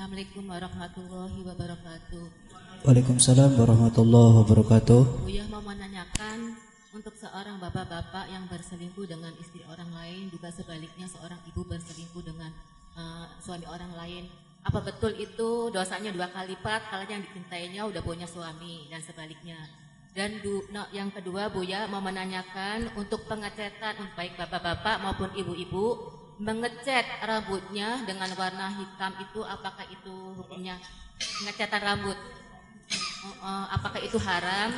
Assalamualaikum warahmatullahi wabarakatuh. Waalaikumsalam warahmatullahi wabarakatuh. Buya mau menanyakan untuk seorang bapak-bapak yang berselingkuh dengan istri orang lain, juga sebaliknya seorang ibu berselingkuh dengan uh, suami orang lain. Apa betul itu dosanya dua kali lipat kalau yang dicintainya udah punya suami dan sebaliknya? Dan du, no, yang kedua Buya mau menanyakan untuk pengecetan baik bapak-bapak maupun ibu-ibu mengecat rambutnya dengan warna hitam itu apakah itu hukumnya pengecatan rambut uh, apakah itu haram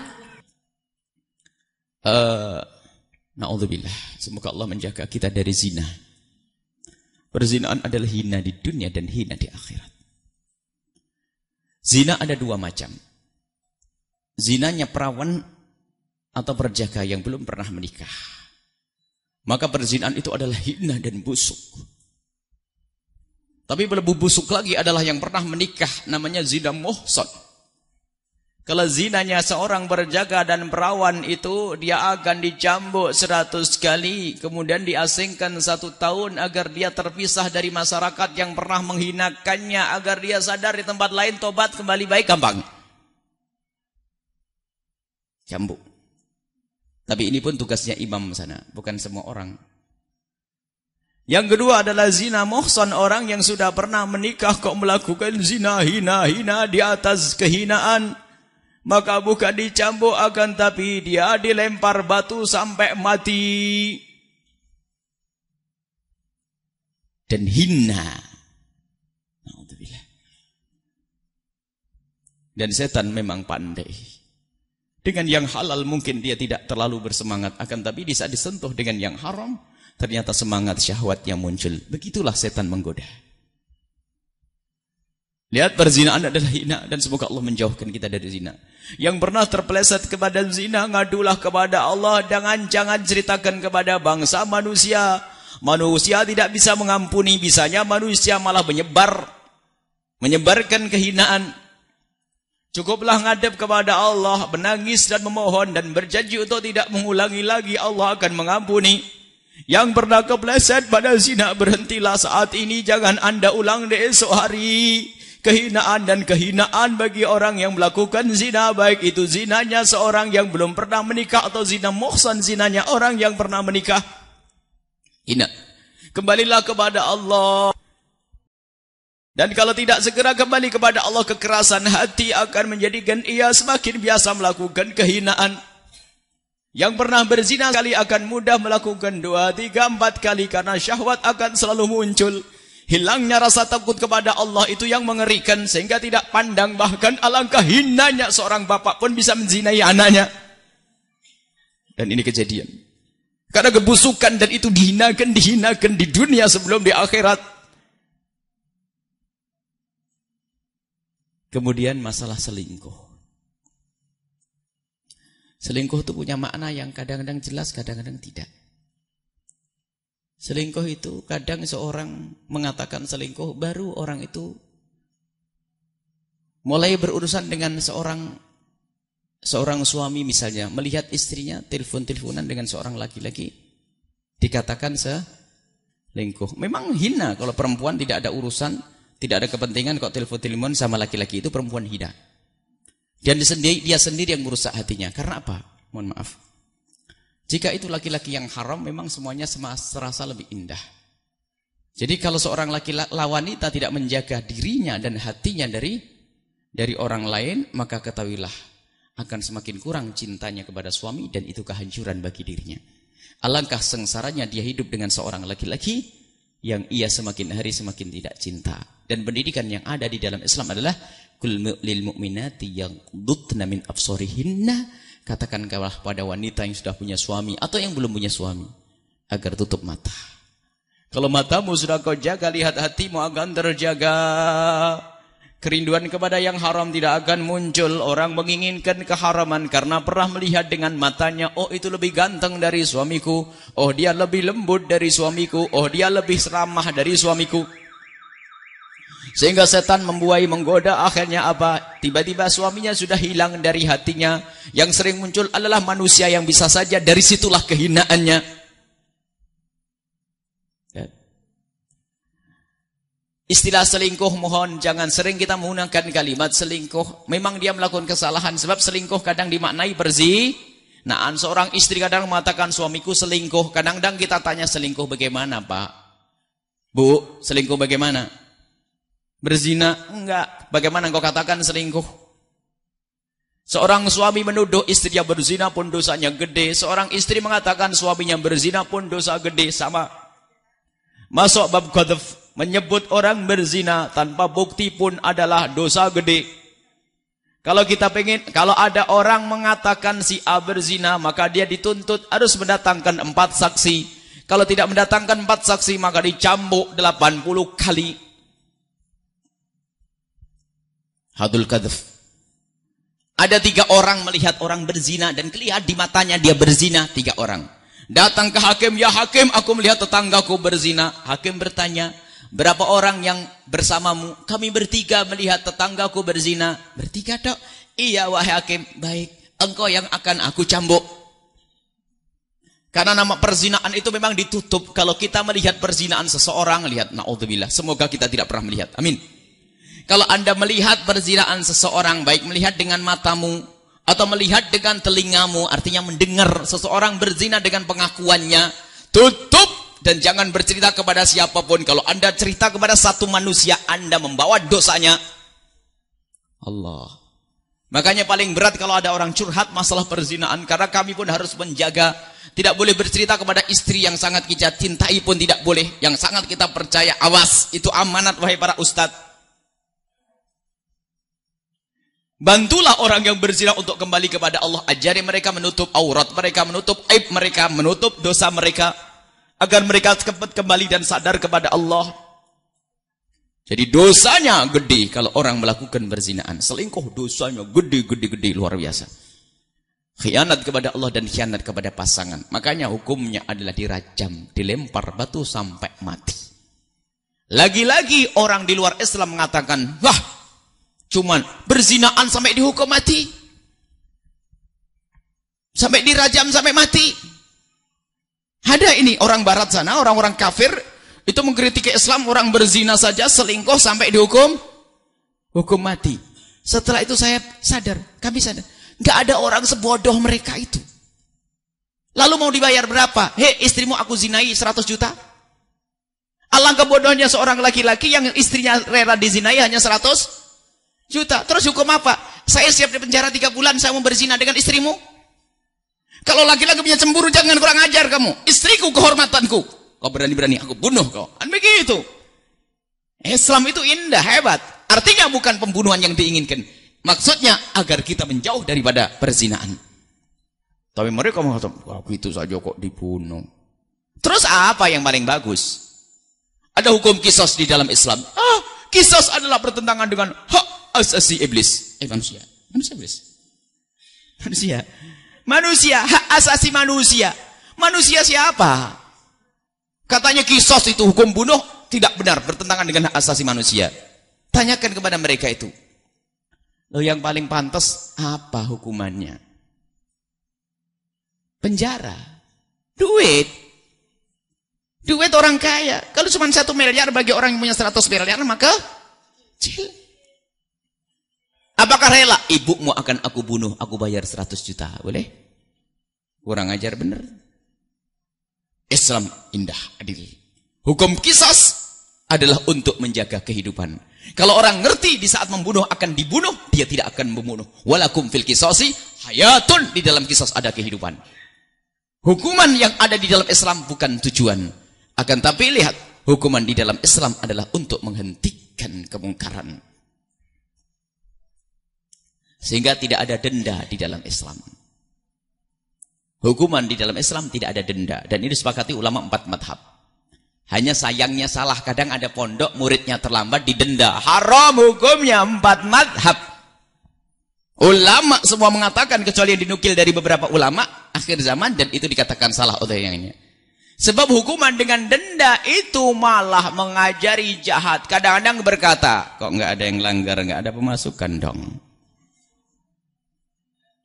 uh, naudzubillah semoga Allah menjaga kita dari zina Perzinaan adalah hina di dunia dan hina di akhirat. Zina ada dua macam. Zinanya perawan atau perjaka yang belum pernah menikah. Maka perzinahan itu adalah hina dan busuk. Tapi lebih busuk lagi adalah yang pernah menikah namanya zina muhsan. Kalau zinanya seorang berjaga dan perawan itu dia akan dicambuk seratus kali. Kemudian diasingkan satu tahun agar dia terpisah dari masyarakat yang pernah menghinakannya. Agar dia sadar di tempat lain tobat kembali baik gampang. Cambuk. Tapi ini pun tugasnya imam sana, bukan semua orang. Yang kedua adalah zina muhsan orang yang sudah pernah menikah kok melakukan zina hina-hina di atas kehinaan. Maka bukan dicambuk akan tapi dia dilempar batu sampai mati. Dan hina. Dan setan memang pandai. Dengan yang halal mungkin dia tidak terlalu bersemangat. Akan tapi di saat disentuh dengan yang haram, ternyata semangat syahwatnya muncul. Begitulah setan menggoda. Lihat perzinaan adalah hina dan semoga Allah menjauhkan kita dari zina. Yang pernah terpeleset kepada zina, ngadulah kepada Allah. Jangan jangan ceritakan kepada bangsa manusia. Manusia tidak bisa mengampuni, bisanya manusia malah menyebar. Menyebarkan kehinaan. Cukuplah ngadep kepada Allah, menangis dan memohon dan berjanji untuk tidak mengulangi lagi Allah akan mengampuni. Yang pernah kepleset pada zina berhentilah saat ini jangan anda ulang di esok hari. Kehinaan dan kehinaan bagi orang yang melakukan zina baik itu zinanya seorang yang belum pernah menikah atau zina muhsan zinanya orang yang pernah menikah. Hina. Kembalilah kepada Allah. Dan kalau tidak segera kembali kepada Allah kekerasan hati akan menjadikan ia semakin biasa melakukan kehinaan. Yang pernah berzina kali akan mudah melakukan dua, tiga, empat kali karena syahwat akan selalu muncul. Hilangnya rasa takut kepada Allah itu yang mengerikan sehingga tidak pandang bahkan alangkah hinanya seorang bapak pun bisa menzinai anaknya. Dan ini kejadian. Karena kebusukan dan itu dihinakan, dihinakan di dunia sebelum di akhirat. Kemudian masalah selingkuh. Selingkuh itu punya makna yang kadang-kadang jelas, kadang-kadang tidak. Selingkuh itu kadang seorang mengatakan selingkuh, baru orang itu mulai berurusan dengan seorang seorang suami misalnya, melihat istrinya telepon-teleponan dengan seorang laki-laki, dikatakan selingkuh. Memang hina kalau perempuan tidak ada urusan tidak ada kepentingan kok telepon-telepon sama laki-laki itu perempuan hina. Dan dia sendiri, dia sendiri yang merusak hatinya. Karena apa? Mohon maaf. Jika itu laki-laki yang haram, memang semuanya serasa lebih indah. Jadi kalau seorang laki-laki wanita tidak menjaga dirinya dan hatinya dari dari orang lain, maka ketahuilah akan semakin kurang cintanya kepada suami dan itu kehancuran bagi dirinya. Alangkah sengsaranya dia hidup dengan seorang laki-laki yang ia semakin hari semakin tidak cinta. Dan pendidikan yang ada di dalam Islam adalah kul lil mu'minati yang dutna min absorihinna katakan kepada wanita yang sudah punya suami atau yang belum punya suami agar tutup mata. Kalau matamu sudah kau jaga, lihat hatimu akan terjaga. Kerinduan kepada yang haram tidak akan muncul. Orang menginginkan keharaman karena pernah melihat dengan matanya. Oh itu lebih ganteng dari suamiku. Oh dia lebih lembut dari suamiku. Oh dia lebih seramah dari suamiku. Sehingga setan membuai menggoda akhirnya apa? Tiba-tiba suaminya sudah hilang dari hatinya. Yang sering muncul adalah manusia yang bisa saja dari situlah kehinaannya. Istilah selingkuh mohon jangan sering kita menggunakan kalimat selingkuh. Memang dia melakukan kesalahan sebab selingkuh kadang dimaknai berzi. Nah, seorang istri kadang mengatakan suamiku selingkuh. Kadang-kadang kita tanya selingkuh bagaimana, Pak? Bu, selingkuh bagaimana? Berzina? Enggak. Bagaimana engkau katakan selingkuh? Seorang suami menuduh istrinya berzina pun dosanya gede. Seorang istri mengatakan suaminya berzina pun dosa gede. Sama. Masuk bab qadhaf menyebut orang berzina tanpa bukti pun adalah dosa gede. Kalau kita pengen, kalau ada orang mengatakan si A berzina, maka dia dituntut harus mendatangkan empat saksi. Kalau tidak mendatangkan empat saksi, maka dicambuk 80 kali. Hadul kadhf. Ada tiga orang melihat orang berzina dan kelihatan di matanya dia berzina. Tiga orang. Datang ke hakim, ya hakim aku melihat tetanggaku berzina. Hakim bertanya, Berapa orang yang bersamamu? Kami bertiga melihat tetanggaku berzina. Bertiga dok? Iya wahai hakim. Baik. Engkau yang akan aku cambuk. Karena nama perzinaan itu memang ditutup. Kalau kita melihat perzinaan seseorang, lihat na'udzubillah. Semoga kita tidak pernah melihat. Amin. Kalau anda melihat perzinaan seseorang, baik melihat dengan matamu, atau melihat dengan telingamu, artinya mendengar seseorang berzina dengan pengakuannya, tutup dan jangan bercerita kepada siapa pun. Kalau anda cerita kepada satu manusia, anda membawa dosanya. Allah. Makanya paling berat kalau ada orang curhat masalah perzinaan. Karena kami pun harus menjaga. Tidak boleh bercerita kepada istri yang sangat kita cintai pun tidak boleh. Yang sangat kita percaya. Awas, itu amanat wahai para ustadz. Bantulah orang yang berzina untuk kembali kepada Allah. Ajari mereka menutup aurat mereka, menutup aib mereka, menutup dosa mereka agar mereka cepat kembali dan sadar kepada Allah. Jadi dosanya gede kalau orang melakukan berzinaan. Selingkuh dosanya gede, gede, gede, luar biasa. Khianat kepada Allah dan khianat kepada pasangan. Makanya hukumnya adalah dirajam, dilempar batu sampai mati. Lagi-lagi orang di luar Islam mengatakan, wah, cuman berzinaan sampai dihukum mati. Sampai dirajam sampai mati. Ada ini orang barat sana, orang-orang kafir itu mengkritik Islam, orang berzina saja selingkuh sampai dihukum hukum mati. Setelah itu saya sadar, kami sadar, nggak ada orang sebodoh mereka itu. Lalu mau dibayar berapa? Hei istrimu aku zinai 100 juta. Alangkah bodohnya seorang laki-laki yang istrinya rela dizinai hanya 100 juta. Terus hukum apa? Saya siap di penjara 3 bulan, saya mau berzina dengan istrimu. Kalau laki-laki punya cemburu jangan kurang ajar kamu. Istriku kehormatanku. Kau berani-berani aku bunuh kau. Kan begitu. Islam itu indah, hebat. Artinya bukan pembunuhan yang diinginkan. Maksudnya agar kita menjauh daripada perzinaan. Tapi mereka mengatakan, wah itu saja kok dibunuh. Terus apa yang paling bagus? Ada hukum kisos di dalam Islam. Ah, kisos adalah bertentangan dengan hak asasi iblis. Eh manusia. Manusia iblis. Manusia. Manusia, hak asasi manusia. Manusia siapa? Katanya kisos itu hukum bunuh tidak benar, bertentangan dengan hak asasi manusia. Tanyakan kepada mereka itu. Loh yang paling pantas apa hukumannya? Penjara. Duit. Duit orang kaya. Kalau cuma satu miliar bagi orang yang punya seratus miliar, maka kecil. Apakah rela? Ibumu akan aku bunuh, aku bayar 100 juta. Boleh? Kurang ajar benar. Islam indah, adil. Hukum kisas adalah untuk menjaga kehidupan. Kalau orang ngerti di saat membunuh akan dibunuh, dia tidak akan membunuh. Walakum fil kisasi hayatun di dalam kisas ada kehidupan. Hukuman yang ada di dalam Islam bukan tujuan. Akan tapi lihat, hukuman di dalam Islam adalah untuk menghentikan kemungkaran. Sehingga tidak ada denda di dalam Islam. Hukuman di dalam Islam tidak ada denda. Dan ini disepakati ulama empat madhab. Hanya sayangnya salah. Kadang ada pondok muridnya terlambat didenda. Haram hukumnya empat madhab. Ulama semua mengatakan kecuali yang dinukil dari beberapa ulama akhir zaman dan itu dikatakan salah oleh yang ini. Sebab hukuman dengan denda itu malah mengajari jahat. Kadang-kadang berkata, kok nggak ada yang langgar, nggak ada pemasukan dong.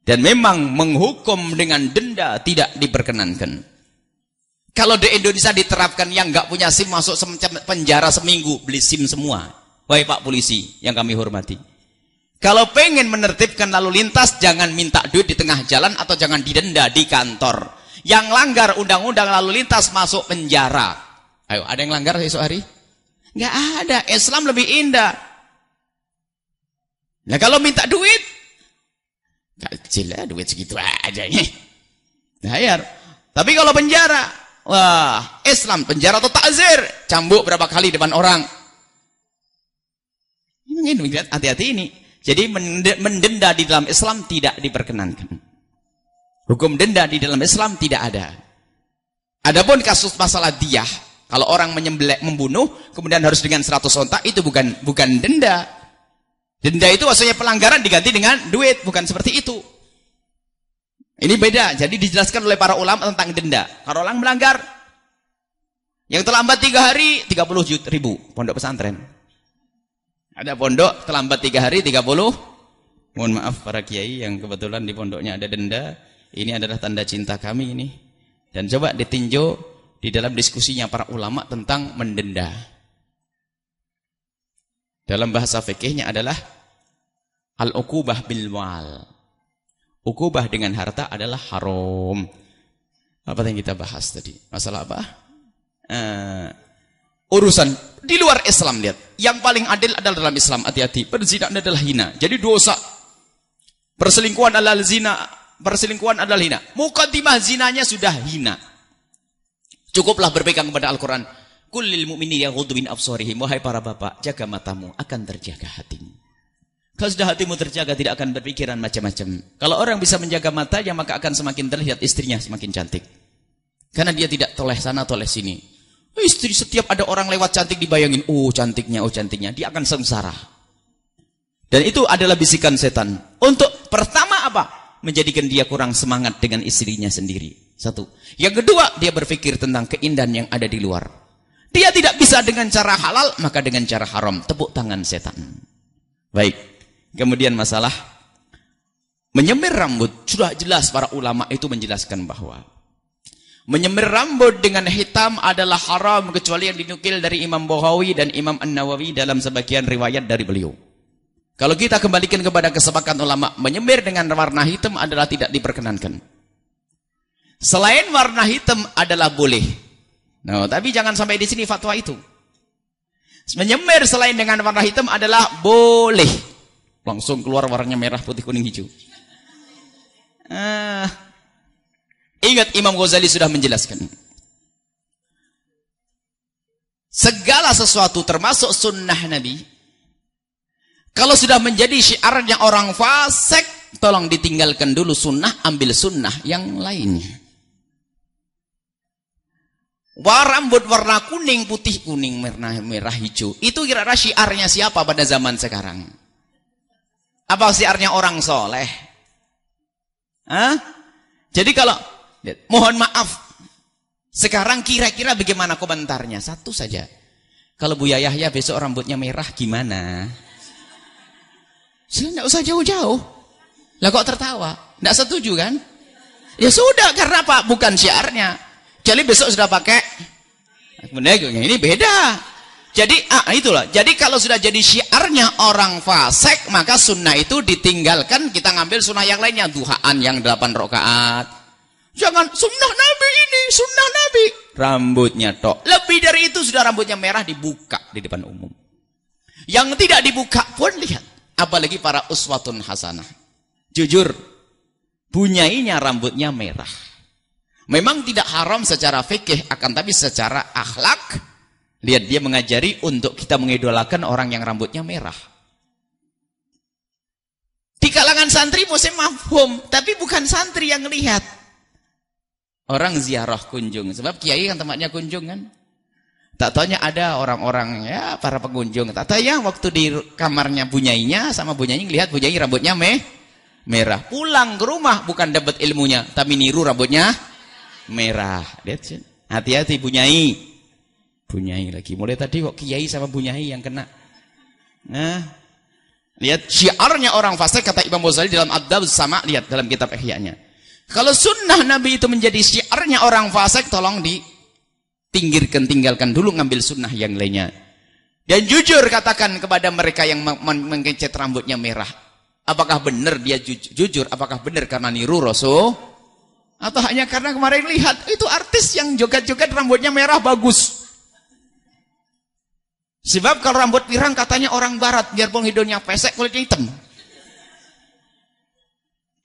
Dan memang menghukum dengan denda tidak diperkenankan. Kalau di Indonesia diterapkan yang nggak punya SIM masuk penjara seminggu, beli SIM semua. Wahai Pak Polisi yang kami hormati. Kalau pengen menertibkan lalu lintas, jangan minta duit di tengah jalan atau jangan didenda di kantor. Yang langgar undang-undang lalu lintas masuk penjara. Ayo, ada yang langgar esok hari? Nggak ada. Islam lebih indah. Nah kalau minta duit, kecil lah duit segitu aja nih. Bayar. Tapi kalau penjara, wah Islam penjara atau takzir, cambuk berapa kali depan orang. Ini hati-hati ini. Jadi mendenda di dalam Islam tidak diperkenankan. Hukum denda di dalam Islam tidak ada. Adapun kasus masalah dia, kalau orang menyembelih membunuh kemudian harus dengan 100 ontak itu bukan bukan denda. Denda itu maksudnya pelanggaran diganti dengan duit, bukan seperti itu. Ini beda. Jadi dijelaskan oleh para ulama tentang denda. Kalau orang melanggar yang terlambat tiga hari 30 ribu pondok pesantren. Ada pondok terlambat tiga hari tiga puluh. Mohon maaf para kiai yang kebetulan di pondoknya ada denda. Ini adalah tanda cinta kami ini. Dan coba ditinjau di dalam diskusinya para ulama tentang mendenda. Dalam bahasa fikihnya adalah al-uqubah bil wal. Ukubah dengan harta adalah haram. Apa yang kita bahas tadi? Masalah apa? Uh, urusan di luar Islam lihat. Yang paling adil adalah dalam Islam. Hati-hati. Perzinahan adalah hina. Jadi dosa. Perselingkuhan adalah zina. Perselingkuhan adalah hina. Mukaddimah zinanya sudah hina. Cukuplah berpegang kepada Al-Quran. Kullil mu'mini yaghuddu min absarihim. Wahai para bapak, jaga matamu akan terjaga hatimu. Kalau sudah hatimu terjaga tidak akan berpikiran macam-macam. Kalau orang bisa menjaga matanya maka akan semakin terlihat istrinya semakin cantik. Karena dia tidak toleh sana toleh sini. Istri setiap ada orang lewat cantik dibayangin, oh cantiknya, oh cantiknya. Dia akan sengsara. Dan itu adalah bisikan setan. Untuk pertama apa? Menjadikan dia kurang semangat dengan istrinya sendiri. Satu. Yang kedua, dia berpikir tentang keindahan yang ada di luar. Dia tidak bisa dengan cara halal, maka dengan cara haram. Tepuk tangan setan. Baik. Kemudian masalah menyemir rambut. Sudah jelas para ulama itu menjelaskan bahwa Menyemir rambut dengan hitam adalah haram kecuali yang dinukil dari Imam Bukhari dan Imam An-Nawawi dalam sebagian riwayat dari beliau. Kalau kita kembalikan kepada kesepakatan ulama, menyemir dengan warna hitam adalah tidak diperkenankan. Selain warna hitam adalah boleh. Nah, tapi jangan sampai di sini fatwa itu. Menyemir selain dengan warna hitam adalah boleh. Langsung keluar warnanya merah, putih, kuning, hijau. Ah, Ingat Imam Ghazali sudah menjelaskan. Segala sesuatu termasuk sunnah Nabi. Kalau sudah menjadi syiarnya orang fasik, tolong ditinggalkan dulu sunnah, ambil sunnah yang lainnya. Wah rambut warna kuning, putih, kuning, merah, merah, hijau. Itu kira-kira syiarnya siapa pada zaman sekarang? Apa syiarnya orang soleh? Hah? Jadi kalau Mohon maaf. Sekarang kira-kira bagaimana komentarnya? Satu saja. Kalau Bu Yahya besok rambutnya merah gimana? Saya tidak usah jauh-jauh. Lah kok tertawa? Tidak setuju kan? Ya sudah, karena apa? Bukan syiarnya. Jadi besok sudah pakai. Ini beda. Jadi ah itulah. Jadi kalau sudah jadi syiarnya orang fasik, maka sunnah itu ditinggalkan. Kita ngambil sunnah yang lainnya. Duhaan yang delapan rakaat Jangan sunnah Nabi ini, sunnah Nabi. Rambutnya tok. Lebih dari itu sudah rambutnya merah dibuka di depan umum. Yang tidak dibuka pun lihat. Apalagi para uswatun hasanah. Jujur, bunyainya rambutnya merah. Memang tidak haram secara fikih, akan tapi secara akhlak, lihat dia mengajari untuk kita mengidolakan orang yang rambutnya merah. Di kalangan santri musim mafhum, tapi bukan santri yang lihat. Orang ziarah kunjung. Sebab kiai kan tempatnya kunjung kan. Tak tanya ada orang-orang ya para pengunjung. Tak tanya waktu di kamarnya bunyainya sama bunyainya lihat bunyai rambutnya meh merah. Pulang ke rumah bukan dapat ilmunya, tapi niru rambutnya merah. Hati-hati bunyai. Bunyai lagi. Mulai tadi kok kiai sama bunyai yang kena. Nah, lihat syiarnya orang fasik kata Imam Ghazali dalam Adab sama lihat dalam kitab Ihya-nya. Kalau sunnah Nabi itu menjadi syiarnya orang fasik, tolong di Pinggirkan, tinggalkan dulu ngambil sunnah yang lainnya. Dan jujur katakan kepada mereka yang mengecet rambutnya merah. Apakah benar dia jujur? Apakah benar karena niru Rasul? Atau hanya karena kemarin lihat itu artis yang joget-joget rambutnya merah bagus. Sebab kalau rambut pirang katanya orang barat biarpun hidungnya pesek kulitnya hitam.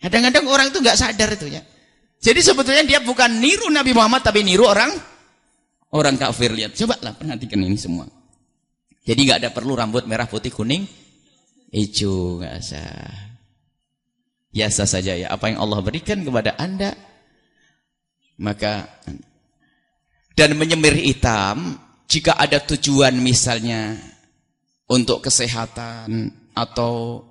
Kadang-kadang orang itu nggak sadar itu ya. Jadi sebetulnya dia bukan niru Nabi Muhammad tapi niru orang orang kafir lihat. Coba lah perhatikan ini semua. Jadi nggak ada perlu rambut merah, putih, kuning, hijau, nggak usah. Biasa saja ya. Apa yang Allah berikan kepada anda, maka dan menyemir hitam jika ada tujuan misalnya untuk kesehatan atau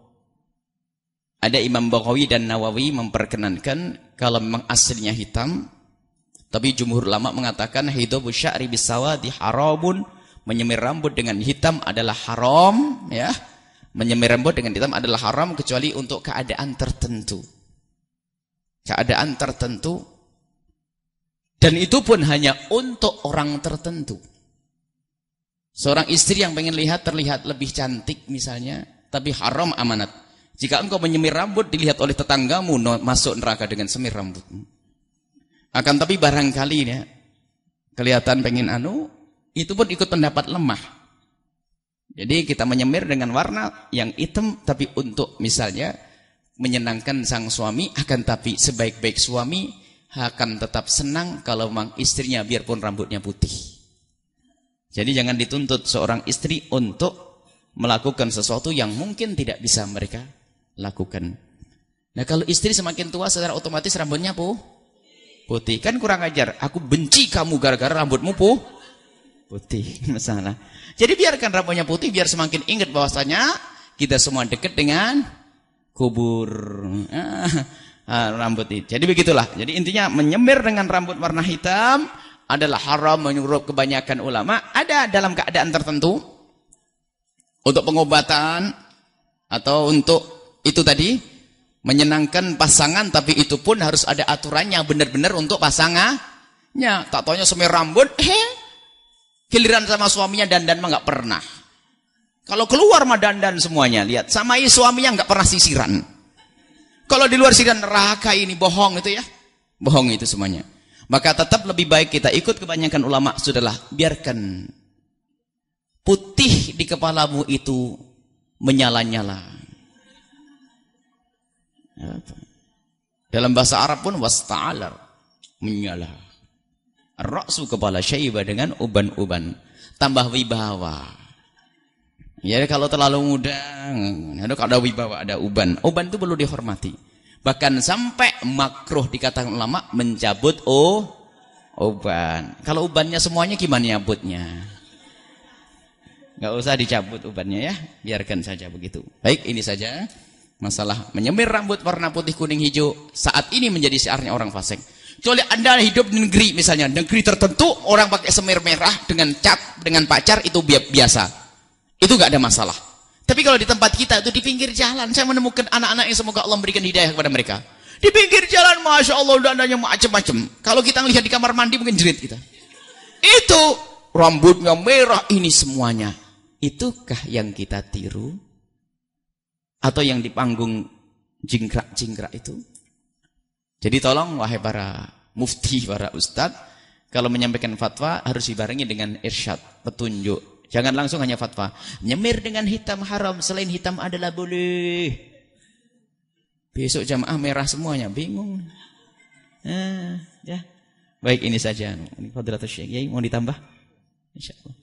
ada Imam Baghawi dan Nawawi memperkenankan kalau memang aslinya hitam tapi jumhur ulama mengatakan hidabu sya'ri bisawadi haramun menyemir rambut dengan hitam adalah haram ya. Menyemir rambut dengan hitam adalah haram kecuali untuk keadaan tertentu. Keadaan tertentu. Dan itu pun hanya untuk orang tertentu. Seorang istri yang pengen lihat terlihat lebih cantik misalnya tapi haram amanat. Jika engkau menyemir rambut dilihat oleh tetanggamu masuk neraka dengan semir rambutmu akan tapi barangkali ya kelihatan pengen anu itu pun ikut pendapat lemah. Jadi kita menyemir dengan warna yang hitam tapi untuk misalnya menyenangkan sang suami akan tapi sebaik-baik suami akan tetap senang kalau memang istrinya biarpun rambutnya putih. Jadi jangan dituntut seorang istri untuk melakukan sesuatu yang mungkin tidak bisa mereka lakukan. Nah kalau istri semakin tua secara otomatis rambutnya putih. Kan kurang ajar. Aku benci kamu gara-gara rambutmu putih putih masalah. Jadi biarkan rambutnya putih biar semakin ingat bahwasanya kita semua dekat dengan kubur ah, ah, rambut itu. Jadi begitulah. Jadi intinya menyemir dengan rambut warna hitam adalah haram menurut kebanyakan ulama. Ada dalam keadaan tertentu untuk pengobatan atau untuk itu tadi menyenangkan pasangan tapi itu pun harus ada aturannya benar-benar untuk pasangannya. Tak taunya semir rambut, eh Giliran sama suaminya dandan mah nggak pernah. Kalau keluar mah dandan semuanya, lihat. Sama suaminya nggak pernah sisiran. Kalau di luar sisiran neraka ini bohong itu ya. Bohong itu semuanya. Maka tetap lebih baik kita ikut kebanyakan ulama sudahlah biarkan putih di kepalamu itu menyala-nyala. Dalam bahasa Arab pun wasta'alar menyala. Raksu kepala syaibah dengan uban-uban. Tambah wibawa. Ya kalau terlalu muda, ada wibawa, ada uban. Uban itu perlu dihormati. Bahkan sampai makruh dikatakan ulama mencabut oh uban. Kalau ubannya semuanya gimana nyabutnya? Gak usah dicabut ubannya ya, biarkan saja begitu. Baik, ini saja masalah menyemir rambut warna putih kuning hijau saat ini menjadi siarnya orang fasik. Kecuali Anda hidup di negeri misalnya, negeri tertentu orang pakai semir merah dengan cat, dengan pacar itu biasa. Itu nggak ada masalah. Tapi kalau di tempat kita itu di pinggir jalan, saya menemukan anak-anak yang semoga Allah memberikan hidayah kepada mereka. Di pinggir jalan, masya Allah dandanya macam-macam. Kalau kita lihat di kamar mandi mungkin jerit kita. Itu rambutnya merah ini semuanya. Itukah yang kita tiru? Atau yang di panggung jingkrak-jingkrak itu? Jadi tolong wahai para mufti, para ustadz, kalau menyampaikan fatwa harus dibarengi dengan irsyad, petunjuk. Jangan langsung hanya fatwa. Nyemir dengan hitam haram, selain hitam adalah boleh. Besok jamaah merah semuanya, bingung. Eh, ya. Baik ini saja. Ini Fadilatul Syekh. Ya, mau ditambah? Insyaallah.